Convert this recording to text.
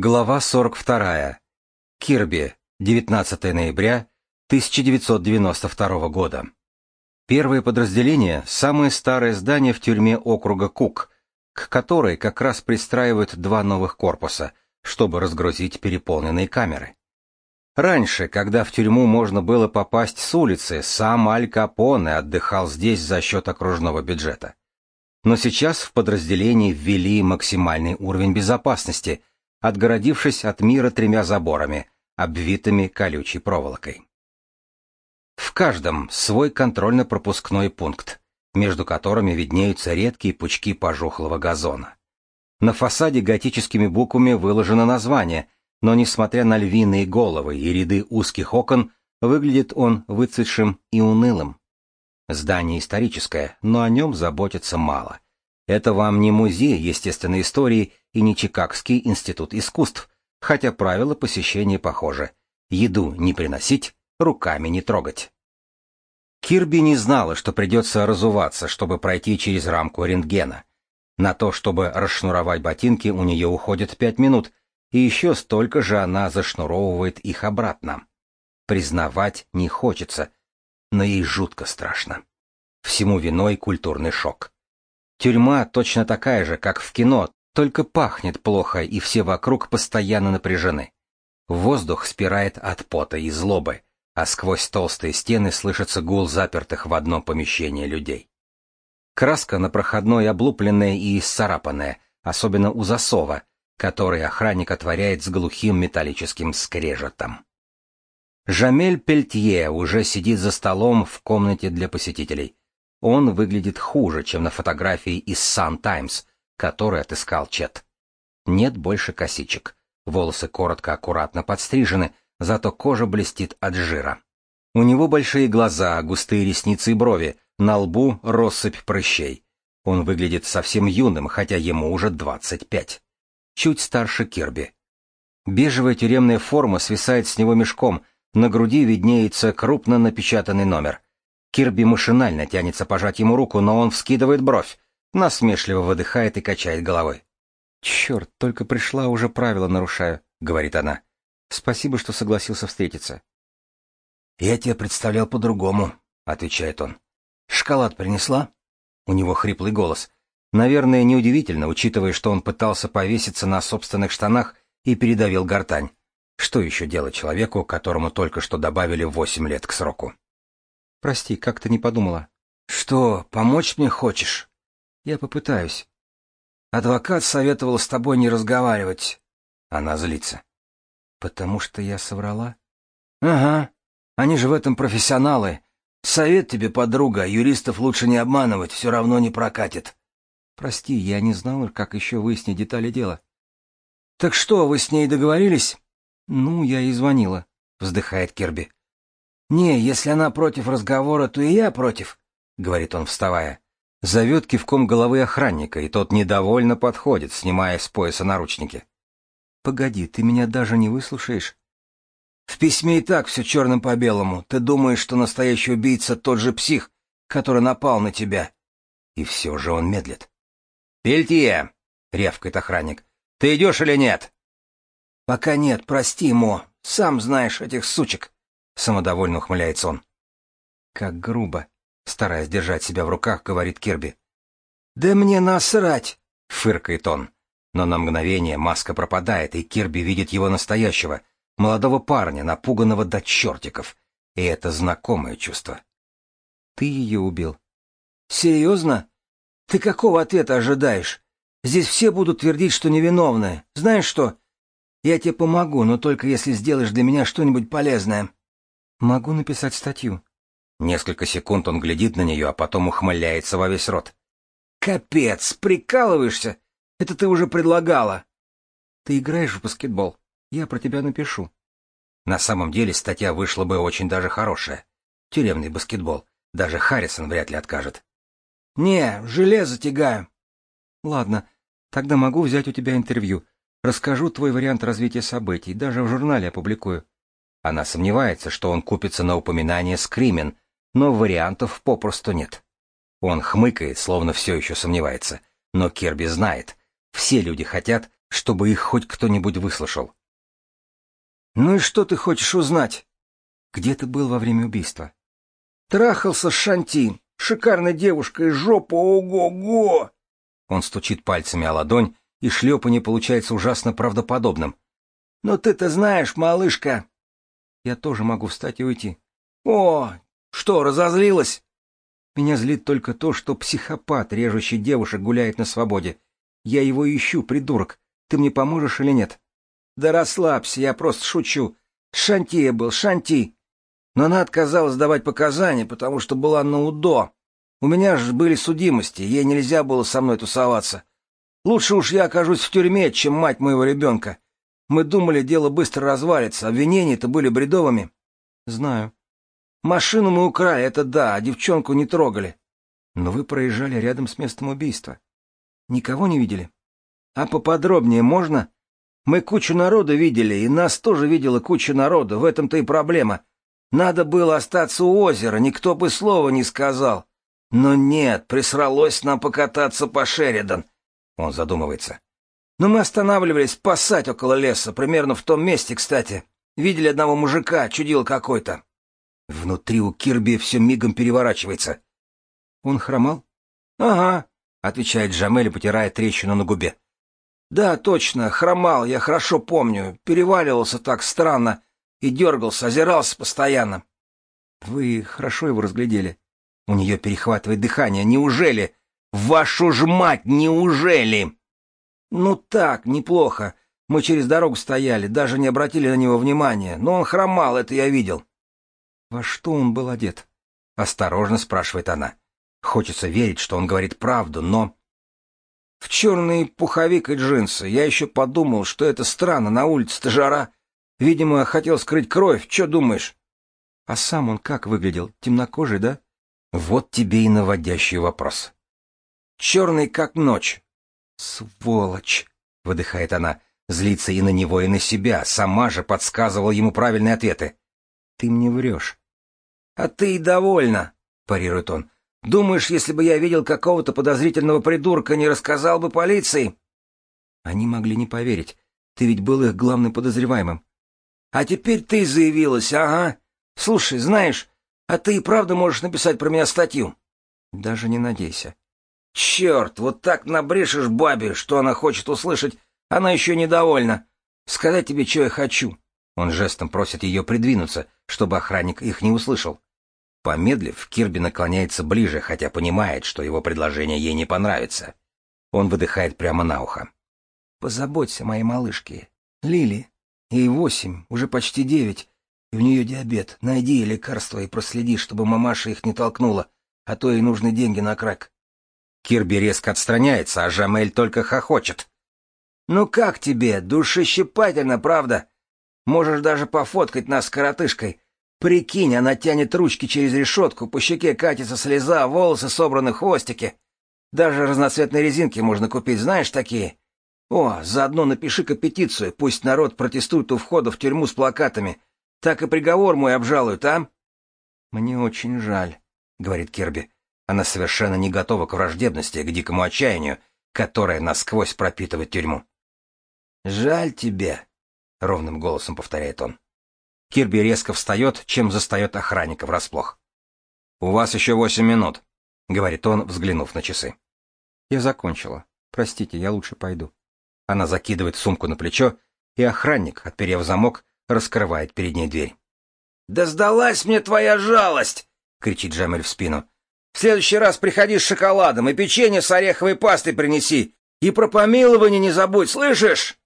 Глава 42. Кирби. 19 ноября 1992 года. Первое подразделение – самое старое здание в тюрьме округа Кук, к которой как раз пристраивают два новых корпуса, чтобы разгрузить переполненные камеры. Раньше, когда в тюрьму можно было попасть с улицы, сам Аль Капоне отдыхал здесь за счет окружного бюджета. Но сейчас в подразделении ввели максимальный уровень безопасности – отгородившись от мира тремя заборами, обвитыми колючей проволокой. В каждом свой контрольно-пропускной пункт, между которыми виднеются редкие пучки пожухлого газона. На фасаде готическими буквами выложено название, но несмотря на львиные головы и ряды узких окон, выглядит он выцветшим и унылым. Здание историческое, но о нем заботятся мало. Это вам не музей естественной истории и не Чикагский институт искусств, хотя правила посещения похожи. Еду не приносить, руками не трогать. Кирби не знала, что придется разуваться, чтобы пройти через рамку рентгена. На то, чтобы расшнуровать ботинки, у нее уходит пять минут, и еще столько же она зашнуровывает их обратно. Признавать не хочется, но ей жутко страшно. Всему виной культурный шок. Тюрьма точно такая же, как в кино, только пахнет плохо, и все вокруг постоянно напряжены. Воздух спирает от пота и злобы, а сквозь толстые стены слышится гул запертых в одном помещении людей. Краска на проходной облупленная и исцарапанная, особенно у засова, который охранник отворяет с глухим металлическим скрежетом. Жамель Пельтье уже сидит за столом в комнате для посетителей. Он выглядит хуже, чем на фотографии из Sun Times, который отыскал Чет. Нет больше косичек. Волосы коротко аккуратно подстрижены, зато кожа блестит от жира. У него большие глаза, густые ресницы и брови, на лбу россыпь прыщей. Он выглядит совсем юным, хотя ему уже 25. Чуть старше Кирби. Бежевая тюремная форма свисает с него мешком, на груди виднеется крупно напечатанный номер. Кирби машинально тянется пожать ему руку, но он вскидывает бровь насмешливо выдыхает и качает головой. «Черт, только пришла, уже правила нарушаю», — говорит она. «Спасибо, что согласился встретиться». «Я тебя представлял по-другому», — отвечает он. «Шоколад принесла?» У него хриплый голос. Наверное, неудивительно, учитывая, что он пытался повеситься на собственных штанах и передавил гортань. Что еще делать человеку, которому только что добавили восемь лет к сроку? «Прости, как-то не подумала». «Что, помочь мне хочешь?» Я попытаюсь. Адвокат советовал с тобой не разговаривать. Она злится. Потому что я соврала? Ага. Они же в этом профессионалы. Совет тебе, подруга, юристов лучше не обманывать, все равно не прокатит. Прости, я не знала, как еще выяснить детали дела. Так что, вы с ней договорились? Ну, я и звонила, вздыхает Кирби. Не, если она против разговора, то и я против, говорит он, вставая. Зовет кивком головы охранника, и тот недовольно подходит, снимая с пояса наручники. «Погоди, ты меня даже не выслушаешь?» «В письме и так все черным по белому. Ты думаешь, что настоящий убийца тот же псих, который напал на тебя?» И все же он медлит. «Пельтье!» — рявкает охранник. «Ты идешь или нет?» «Пока нет, прости, Мо. Сам знаешь этих сучек!» — самодовольно ухмыляется он. «Как грубо!» Стараясь держать себя в руках, говорит Кирби. «Да мне насрать!» — фыркает он. Но на мгновение маска пропадает, и Кирби видит его настоящего, молодого парня, напуганного до чертиков. И это знакомое чувство. «Ты ее убил». «Серьезно? Ты какого ответа ожидаешь? Здесь все будут твердить, что невиновны. Знаешь что? Я тебе помогу, но только если сделаешь для меня что-нибудь полезное». «Могу написать статью», Несколько секунд он глядит на нее, а потом ухмыляется во весь рот. «Капец, прикалываешься? Это ты уже предлагала!» «Ты играешь в баскетбол. Я про тебя напишу». На самом деле статья вышла бы очень даже хорошая. Тюремный баскетбол. Даже Харрисон вряд ли откажет. «Не, железо тягаю». «Ладно, тогда могу взять у тебя интервью. Расскажу твой вариант развития событий, даже в журнале опубликую». Она сомневается, что он купится на упоминание Скримен, но вариантов попросту нет. Он хмыкает, словно все еще сомневается. Но Керби знает. Все люди хотят, чтобы их хоть кто-нибудь выслушал. «Ну и что ты хочешь узнать?» «Где ты был во время убийства?» «Трахался с Шанти, шикарной девушкой, жопа ого-го!» Он стучит пальцами о ладонь, и шлепанье получается ужасно правдоподобным. «Но ты-то знаешь, малышка!» «Я тоже могу встать и уйти». «О, что, разозлилась?» «Меня злит только то, что психопат, режущий девушек, гуляет на свободе. Я его ищу, придурок. Ты мне поможешь или нет?» «Да расслабься, я просто шучу. Шанти я был, Шанти. Но она отказалась давать показания, потому что была на УДО. У меня же были судимости, ей нельзя было со мной тусоваться. Лучше уж я окажусь в тюрьме, чем мать моего ребенка. Мы думали, дело быстро развалится, обвинения-то были бредовыми. Знаю. Машину мы украли, это да, а девчонку не трогали. Но вы проезжали рядом с местом убийства. Никого не видели? А поподробнее можно? Мы кучу народа видели, и нас тоже видела куча народа, в этом-то и проблема. Надо было остаться у озера, никто бы слова не сказал. Но нет, присралось нам покататься по Шеридан. Он задумывается. Но мы останавливались спасать около леса, примерно в том месте, кстати. Видели одного мужика, чудил какой-то. Внутри у Кирби все мигом переворачивается. Он хромал? Ага, отвечает Джамель, потирая трещину на губе. Да, точно, хромал, я хорошо помню. Переваливался так странно и дергался, озирался постоянно. Вы хорошо его разглядели? У нее перехватывает дыхание. Неужели? Вашу ж мать, неужели? Ну так, неплохо. Мы через дорогу стояли, даже не обратили на него внимания. Но он хромал, это я видел. Во что он был одет? Осторожно спрашивает она. Хочется верить, что он говорит правду, но... В черный пуховик и джинсы. Я еще подумал, что это странно, на улице-то жара. Видимо, хотел скрыть кровь. Че думаешь? А сам он как выглядел? Темнокожий, да? Вот тебе и наводящий вопрос. Черный, как ночь. Сволочь! Выдыхает она, злится и на него, и на себя, сама же подсказывала ему правильные ответы. Ты мне врешь. А ты и довольна, парирует он. Думаешь, если бы я видел какого-то подозрительного придурка, не рассказал бы полиции? Они могли не поверить. Ты ведь был их главным подозреваемым. А теперь ты заявилась, ага. Слушай, знаешь, а ты и правда можешь написать про меня статью? Даже не надейся. Черт, вот так набрешешь бабе, что она хочет услышать, она еще недовольна. Сказать тебе, что я хочу. Он жестом просит ее придвинуться, чтобы охранник их не услышал. Помедлив, Кирби наклоняется ближе, хотя понимает, что его предложение ей не понравится. Он выдыхает прямо на ухо. «Позаботься моей малышке. Лили. Ей восемь, уже почти девять. И у нее диабет. Найди ей лекарства и проследи, чтобы мамаша их не толкнула, а то ей нужны деньги на крак. Кирби резко отстраняется, а Жамель только хохочет. «Ну как тебе? Душещипательно, правда? Можешь даже пофоткать нас с коротышкой. Прикинь, она тянет ручки через решетку, по щеке катится слеза, волосы собраны хвостики. Даже разноцветные резинки можно купить, знаешь такие? О, заодно напиши-ка петицию, пусть народ протестует у входа в тюрьму с плакатами. Так и приговор мой обжалуют, а? Мне очень жаль, говорит Кирби. Она совершенно не готова к враждебности, к дикому отчаянию, которое насквозь пропитывает тюрьму. Жаль тебе, ровным голосом повторяет он. Кирби резко встает, чем застает охранника врасплох. «У вас еще восемь минут», — говорит он, взглянув на часы. «Я закончила. Простите, я лучше пойду». Она закидывает сумку на плечо, и охранник, отперев замок, раскрывает перед ней дверь. «Да сдалась мне твоя жалость!» — кричит Джамель в спину. «В следующий раз приходи с шоколадом и печенье с ореховой пастой принеси. И про помилование не забудь, слышишь?»